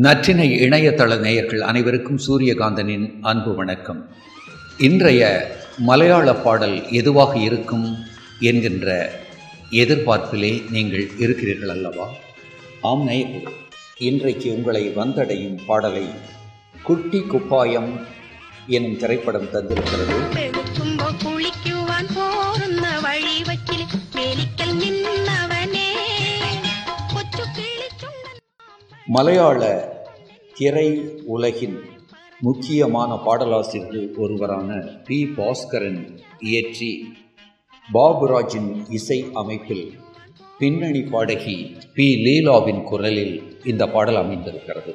நற்றினை இணையதள நேயர்கள் அனைவருக்கும் சூரியகாந்தனின் அன்பு வணக்கம். இன்றைய மலையாள பாடல் எதுவாக இருக்கும் என்கின்ற எதிர்பார்ப்பிலே நீங்கள் இருக்கிறீர்கள் அல்லவா? ஆம் நேயர்கள் இன்றைக்கு உங்களை வந்தடையும் பாடலை குட்டி குப்பாயம் எனும் திரைப்படம் தந்திருக்கிறது. மலையாள திரை உலகின் முக்கியமான பாடலாசிரியர்கள் ஒருவரான பி. பாஸ்கரன் இயற்றி பாபுராஜின் இசை அமைப்பில் பின்னணி பாடகி பி. லீலாவின் குரலில் இந்த பாடல் அமைந்திருக்கிறது.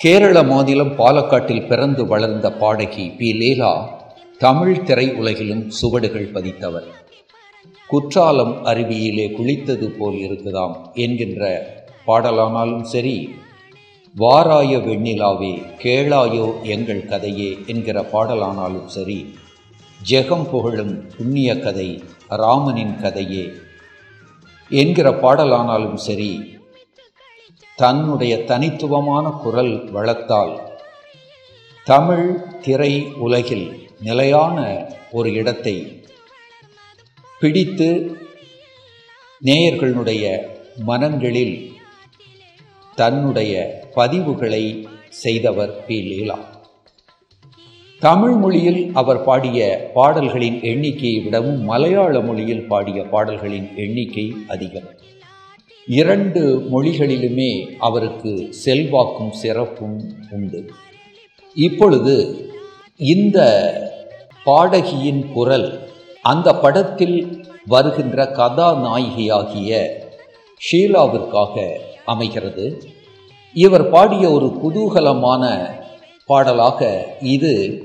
கேரள மாநிலம் பாலக்காட்டில் பிறந்து வளர்ந்த பாடகி பி. லீலா தமிழ் திரை உலகிலும் சுவடுகள் பதித்தவர். குற்றாலம் அருவியிலே குளித்தது போல் இருக்குதாம் என்கின்ற பாடலானாலும் சரி வாராய வெண்ணிலாவே கேளாயோ எங்கள் கதையே என்கிற பாடலானாலும் சரி ஜெகம் புகழும் புண்ணிய கதை ராமனின் கதையே என்கிற பாடலானாலும் சரி தன்னுடைய தனித்துவமான குரல் வளத்தால் தமிழ் திரை உலகில் நிலையான ஒரு இடத்தை பிடித்து நேயர்களுடைய மனங்களில் தன்னுடைய பதிவுகளை செய்தவர் பி. லீலா. தமிழ் மொழியில் அவர் பாடிய பாடல்களின் எண்ணிக்கையை விடவும் மலையாள மொழியில் பாடிய பாடல்களின் எண்ணிக்கை அதிகம். இரண்டு மொழிகளிலுமே அவருக்கு செல்வாக்கும் சிறப்பும் உண்டு. இப்பொழுது இந்த பாடகியின் குரல் அந்த படத்தில் வருகின்ற கதாநாயகியாகிய ஷீலாவிற்காக அமைகிறது. இவர் பாடிய ஒரு குதூகலமான பாடலாக இது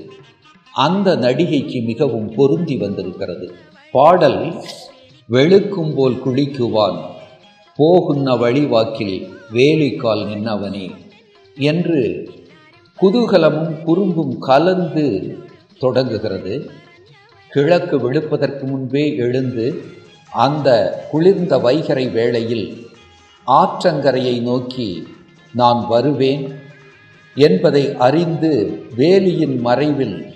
அந்த நடிகைக்கு மிகவும் பொருந்தி வந்திருக்கிறது. பாடல் வெளுக்கும் போல் குளிக்குவான் போகுன்ன வழிவாக்கில் வேலிக்கால் நின்னவனே என்று குதூகலமும் குறும்பும் கலந்து தொடங்குகிறது. கிழக்கு வெளுப்பதற்கு முன்பே எழுந்து அந்த குளிர்ந்த வைகரை வேளையில் ஆற்றங்கரையை நோக்கி நான் வருவேன் என்பதை அறிந்து வேலியின் மறைவில்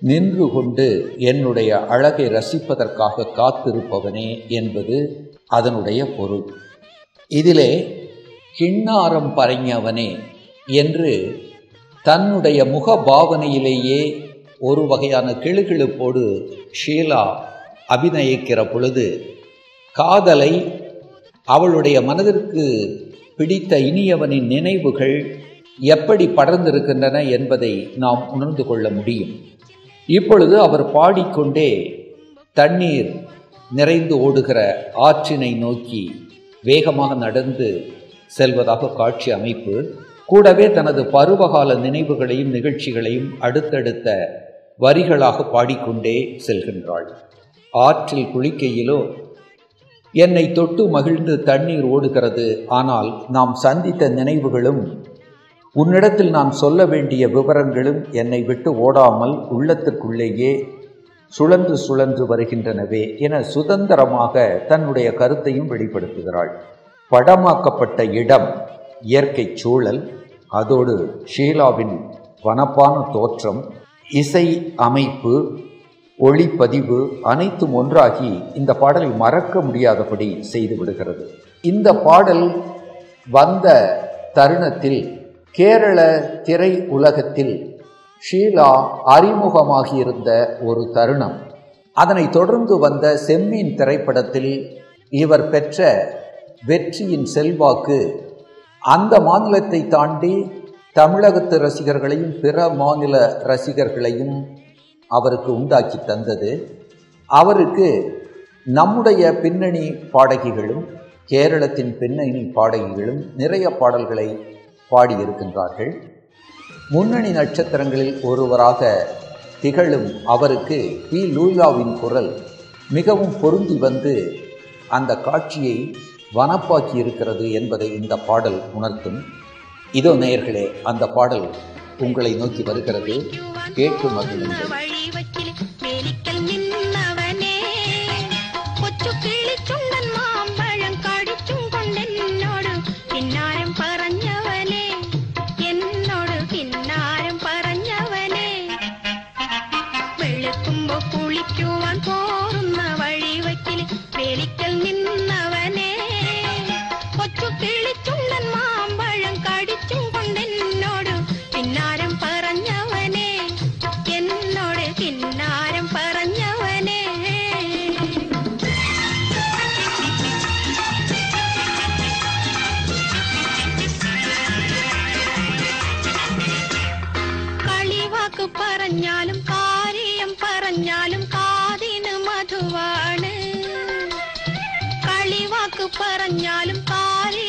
நின்று கொண்டு என்னுடைய அழகை ரசிப்பதற்காக காத்திருப்பவனே என்பது அதனுடைய பொருள். இதிலே கிண்ணாரம் பறைஞவனே என்று தன்னுடைய முக பாவனையிலேயே ஒரு வகையான கிளுகிழுப்போடு ஷீலா அபிநயிக்கிற பொழுது காதலை அவளுடைய மனதிற்கு பிடித்த இனியவனின் நினைவுகள் எப்படி படர்ந்திருக்கின்றன என்பதை நாம் உணர்ந்து கொள்ள முடியும். இப்பொழுது அவர் பாடிக்கொண்டே தண்ணீர் நிறைந்து ஓடுகிற ஆற்றினை நோக்கி வேகமாக நடந்து செல்வதாக காட்சி அமைப்பு. கூடவே தனது பருவகால நினைவுகளையும் நிகழ்ச்சிகளையும் அடுத்தடுத்த வரிகளாக பாடிக்கொண்டே செல்கின்றாள். ஆற்றில் குளிக்கையிலோ என்னை தொட்டு மகிழ்ந்து தண்ணீர் ஓடுகிறது. ஆனால் நாம் சந்தித்த நினைவுகளும் உன்னிடத்தில் நான் சொல்ல வேண்டிய விவரங்களும் என்னை விட்டு ஓடாமல் உள்ளத்திற்குள்ளேயே சுழன்று சுழன்று வருகின்றனவே என சுதந்திரமாக தன்னுடைய கருத்தையும் வெளிப்படுத்துகிறாள். படமாக்கப்பட்ட இடம் இயற்கை சூழல் அதோடு ஷீலாவின் வனப்பான தோற்றம் இசை அமைப்பு ஒளிப்பதிவு அனைத்தும் ஒன்றாகி இந்த பாடலை மறக்க முடியாதபடி செய்து விடுகிறது. இந்த பாடல் வந்த தருணத்தில் கேரள திரை உலகத்தில் ஷீலா அறிமுகமாகியிருந்த ஒரு தருணம். அதனைத் தொடர்ந்து வந்த செம்மீன் திரைப்படத்தில் இவர் பெற்ற வெற்றியின் செல்வாக்கு அந்த மாநிலத்தை தாண்டி தமிழகத்து ரசிகர்களையும் பிற மாநில ரசிகர்களையும் அவருக்கு உண்டாக்கி தந்தது. அவருக்கு நம்முடைய பின்னணி பாடகிகளும் கேரளத்தின் பின்னணி பாடகிகளும் நிறைய பாடல்களை பாடியிருக்கின்றார்கள். முன்னணி நட்சத்திரங்களில் ஒருவராக திகழும் அவருக்கு பி. லூலாவின் குரல் மிகவும் பொருந்தி வந்து அந்த காட்சியை வனப்பாக்கி இருக்கிறது என்பதை இந்த பாடல் உணர்த்தும். இதோ நேயர்களே அந்த பாடல் உங்களை நோக்கி வருகிறது. கேட்டு மகிழுங்கள் പറഞ്ഞാലും കാതിന് മധുവാണ്. കളിവാക്ക് പറഞ്ഞാലും കാലി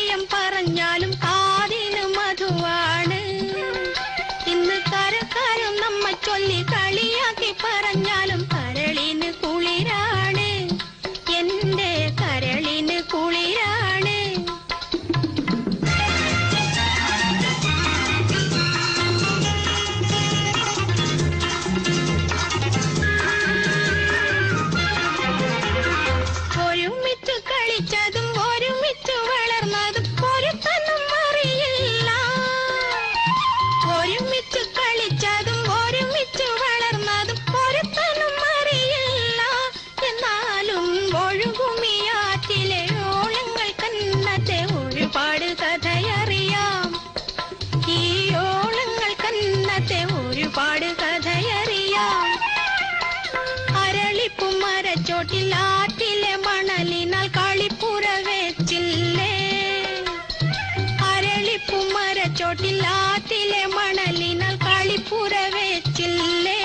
ആറ്റിലെ മണലിനാൽ കളിപ്പുര വെച്ചില്ലേ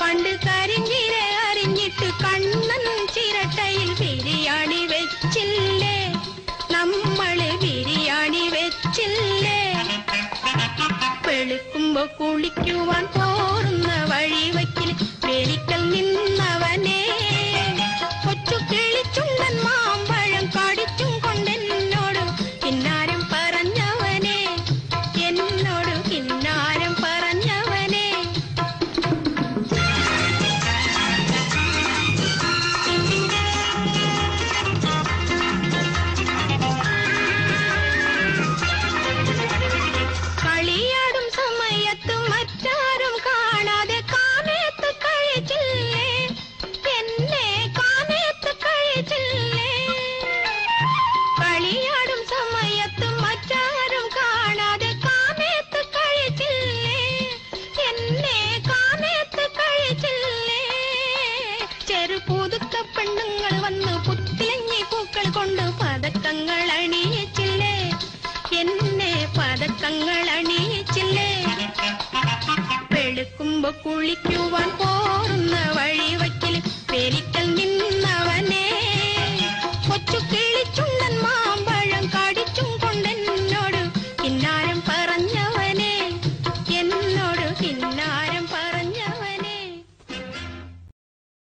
പണ്ട് കരിഞ്ഞിര അറിഞ്ഞിട്ട് കണ്ണൻ ചിരട്ടയിൽ ബിരിയാണി വെച്ചില്ലേ? നമ്മൾ ബിരിയാണി വെച്ചില്ലേ? വെളുക്കുമ്പോ കുളിക്കുവാൻ പോറുന്ന വഴി